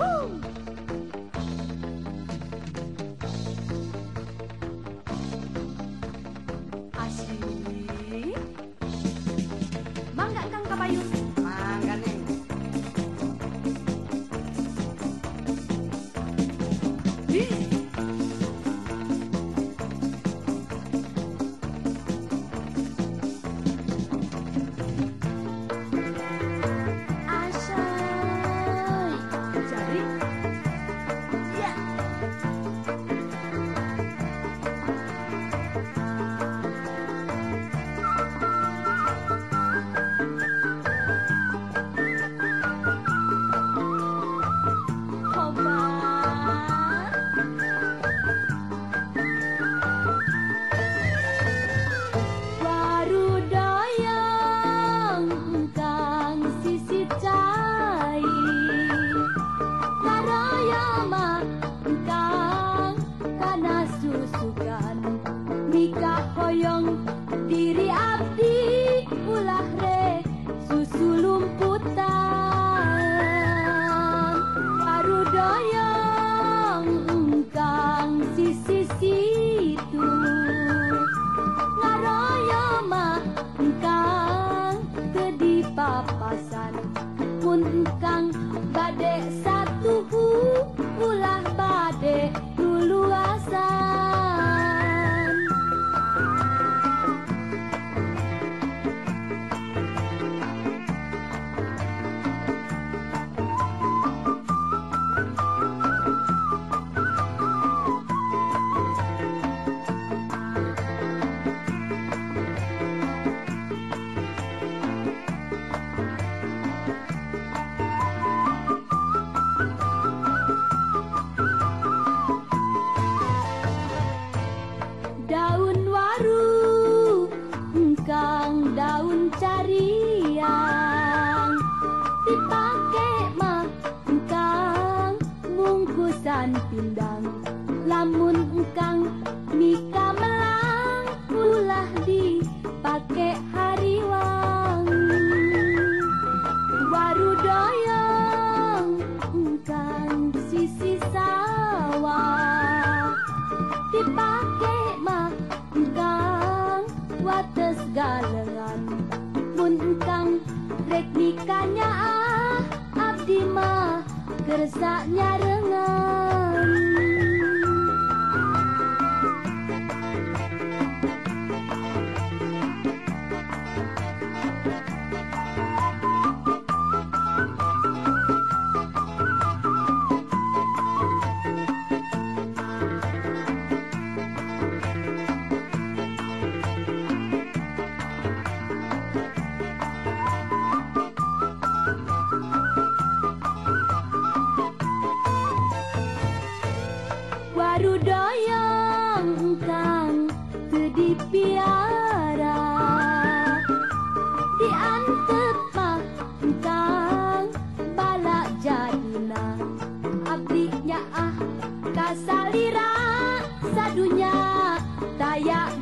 Woo! Con. Daun cariang dipake mah engkang bungkusan pindang. Lamun engkang mika melang dipake hariwang engkang sisi sawah engkang wates galengan engkang rek nikahnya ah abdi mah kersa nyarengan Rudoyong kang teu piara. Diantep mah kang bala jadina abdi nya ah kasalira sadunya tayak